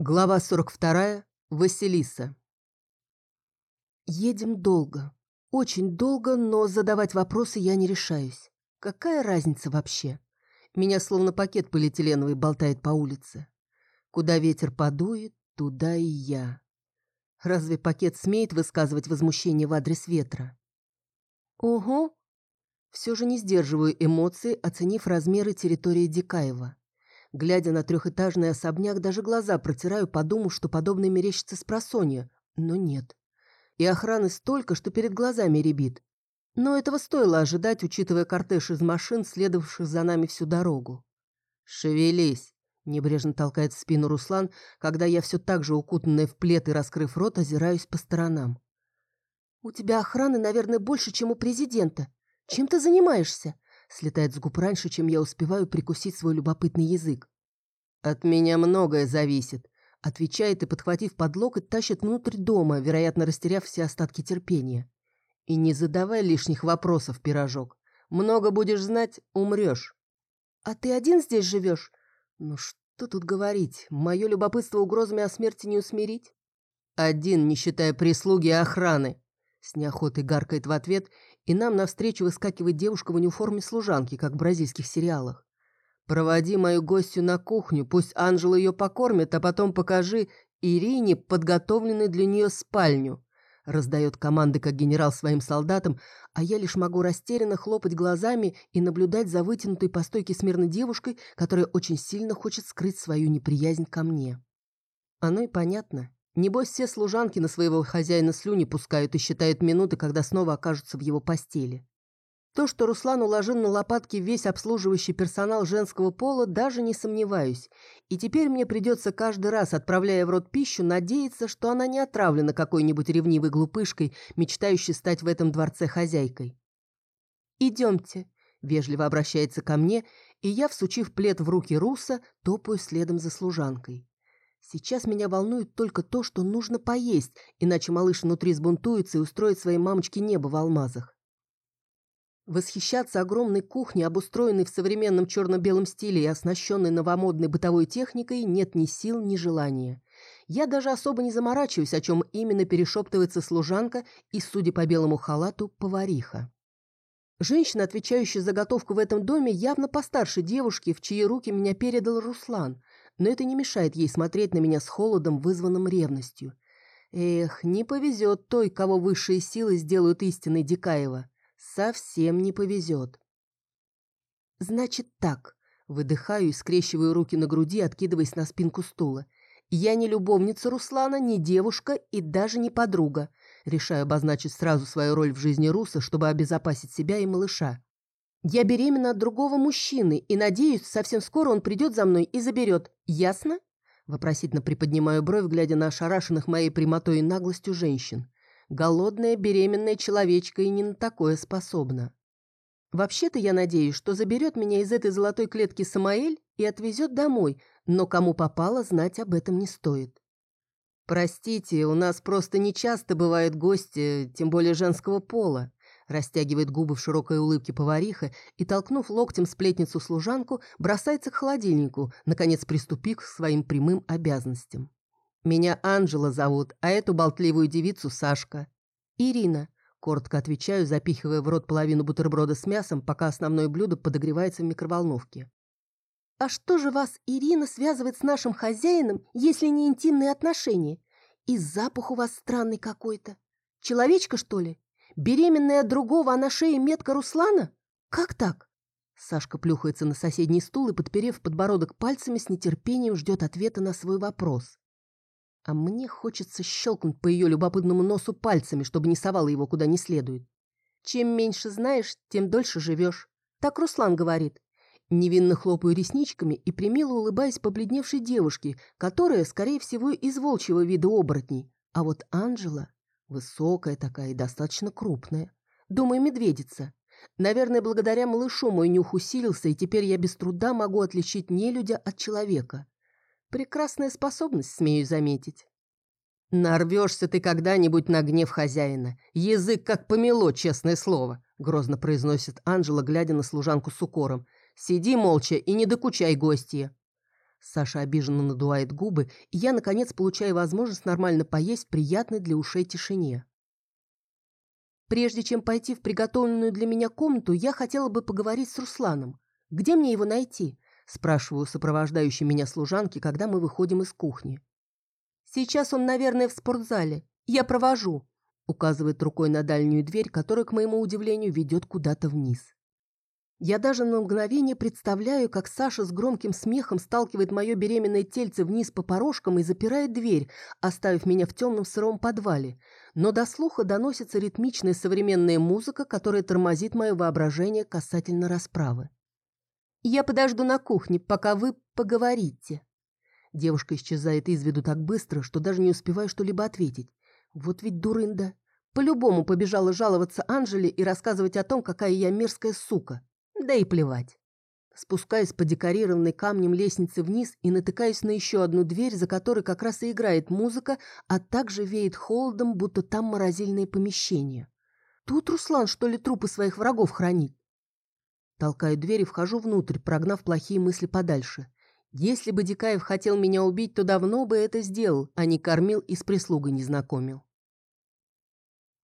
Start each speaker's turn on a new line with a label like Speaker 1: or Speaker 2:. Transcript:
Speaker 1: Глава 42. Василиса. Едем долго. Очень долго, но задавать вопросы я не решаюсь. Какая разница вообще? Меня словно пакет полиэтиленовый болтает по улице. Куда ветер подует, туда и я. Разве пакет смеет высказывать возмущение в адрес ветра? Ого! Все же не сдерживаю эмоций, оценив размеры территории Дикаева. Глядя на трехэтажный особняк, даже глаза протираю, подумав, что подобное мерещится с просонья. Но нет. И охраны столько, что перед глазами ребит. Но этого стоило ожидать, учитывая кортеж из машин, следовавших за нами всю дорогу. «Шевелись!» — небрежно толкает в спину Руслан, когда я все так же укутанная в плед и раскрыв рот, озираюсь по сторонам. «У тебя охраны, наверное, больше, чем у президента. Чем ты занимаешься?» Слетает с губ раньше, чем я успеваю прикусить свой любопытный язык. «От меня многое зависит», — отвечает и, подхватив под локоть, тащит внутрь дома, вероятно, растеряв все остатки терпения. «И не задавай лишних вопросов, пирожок. Много будешь знать — умрешь». «А ты один здесь живешь?» «Ну что тут говорить? Мое любопытство угрозами о смерти не усмирить?» «Один, не считая прислуги и охраны», — с неохотой гаркает в ответ и нам навстречу выскакивает девушка в униформе служанки, как в бразильских сериалах. «Проводи мою гостью на кухню, пусть Анжела ее покормит, а потом покажи Ирине подготовленную для нее спальню», раздает команды как генерал своим солдатам, а я лишь могу растерянно хлопать глазами и наблюдать за вытянутой по стойке смирной девушкой, которая очень сильно хочет скрыть свою неприязнь ко мне. Оно и понятно. Небось, все служанки на своего хозяина слюни пускают и считают минуты, когда снова окажутся в его постели. То, что Руслан уложил на лопатки весь обслуживающий персонал женского пола, даже не сомневаюсь. И теперь мне придется каждый раз, отправляя в рот пищу, надеяться, что она не отравлена какой-нибудь ревнивой глупышкой, мечтающей стать в этом дворце хозяйкой. «Идемте», — вежливо обращается ко мне, и я, всучив плед в руки Руса, топаю следом за служанкой. Сейчас меня волнует только то, что нужно поесть, иначе малыш внутри сбунтуется и устроит своей мамочке небо в алмазах. Восхищаться огромной кухней, обустроенной в современном черно-белом стиле и оснащенной новомодной бытовой техникой, нет ни сил, ни желания. Я даже особо не заморачиваюсь, о чем именно перешептывается служанка и, судя по белому халату, повариха. Женщина, отвечающая за готовку в этом доме, явно постарше девушки, в чьи руки меня передал Руслан но это не мешает ей смотреть на меня с холодом, вызванным ревностью. Эх, не повезет той, кого высшие силы сделают истинной Дикаева. Совсем не повезет. Значит так. Выдыхаю и скрещиваю руки на груди, откидываясь на спинку стула. Я не любовница Руслана, не девушка и даже не подруга. Решаю обозначить сразу свою роль в жизни Руса, чтобы обезопасить себя и малыша. Я беременна от другого мужчины и надеюсь, совсем скоро он придет за мной и заберет. Ясно?» Вопросительно приподнимаю бровь, глядя на ошарашенных моей прямотой и наглостью женщин. Голодная беременная человечка и не на такое способна. Вообще-то я надеюсь, что заберет меня из этой золотой клетки Самаэль и отвезет домой, но кому попало, знать об этом не стоит. «Простите, у нас просто нечасто бывают гости, тем более женского пола», Растягивает губы в широкой улыбке повариха и, толкнув локтем сплетницу-служанку, бросается к холодильнику, наконец приступив к своим прямым обязанностям. «Меня Анжела зовут, а эту болтливую девицу Сашка». «Ирина», — коротко отвечаю, запихивая в рот половину бутерброда с мясом, пока основное блюдо подогревается в микроволновке. «А что же вас, Ирина, связывает с нашим хозяином, если не интимные отношения? И запах у вас странный какой-то. Человечка, что ли?» Беременная другого, а на шее метка Руслана? Как так? Сашка плюхается на соседний стул и, подперев подбородок пальцами, с нетерпением ждет ответа на свой вопрос. А мне хочется щелкнуть по ее любопытному носу пальцами, чтобы не совала его куда не следует. Чем меньше знаешь, тем дольше живешь. Так Руслан говорит. Невинно хлопаю ресничками и примило улыбаясь побледневшей девушке, которая, скорее всего, из волчьего вида оборотней. А вот Анжела... Высокая такая и достаточно крупная. Думаю, медведица. Наверное, благодаря малышу мой нюх усилился, и теперь я без труда могу отличить нелюдя от человека. Прекрасная способность, смею заметить. «Нарвешься ты когда-нибудь на гнев хозяина. Язык как помело, честное слово», — грозно произносит Анжела, глядя на служанку с укором. «Сиди молча и не докучай гостья». Саша обиженно надувает губы, и я, наконец, получаю возможность нормально поесть в приятной для ушей тишине. Прежде чем пойти в приготовленную для меня комнату, я хотела бы поговорить с Русланом. Где мне его найти? Спрашиваю сопровождающей меня служанки, когда мы выходим из кухни. Сейчас он, наверное, в спортзале. Я провожу. Указывает рукой на дальнюю дверь, которая, к моему удивлению, ведет куда-то вниз. Я даже на мгновение представляю, как Саша с громким смехом сталкивает мое беременное тельце вниз по порожкам и запирает дверь, оставив меня в темном сыром подвале. Но до слуха доносится ритмичная современная музыка, которая тормозит мое воображение касательно расправы. «Я подожду на кухне, пока вы поговорите». Девушка исчезает из виду так быстро, что даже не успеваю что-либо ответить. Вот ведь дурында. По-любому побежала жаловаться Анжеле и рассказывать о том, какая я мерзкая сука. Да и плевать. Спускаюсь по декорированной камнем лестнице вниз и натыкаюсь на еще одну дверь, за которой как раз и играет музыка, а также веет холодом, будто там морозильное помещение. Тут Руслан, что ли, трупы своих врагов хранит? Толкаю дверь и вхожу внутрь, прогнав плохие мысли подальше. Если бы Дикаев хотел меня убить, то давно бы это сделал, а не кормил и с прислугой не знакомил.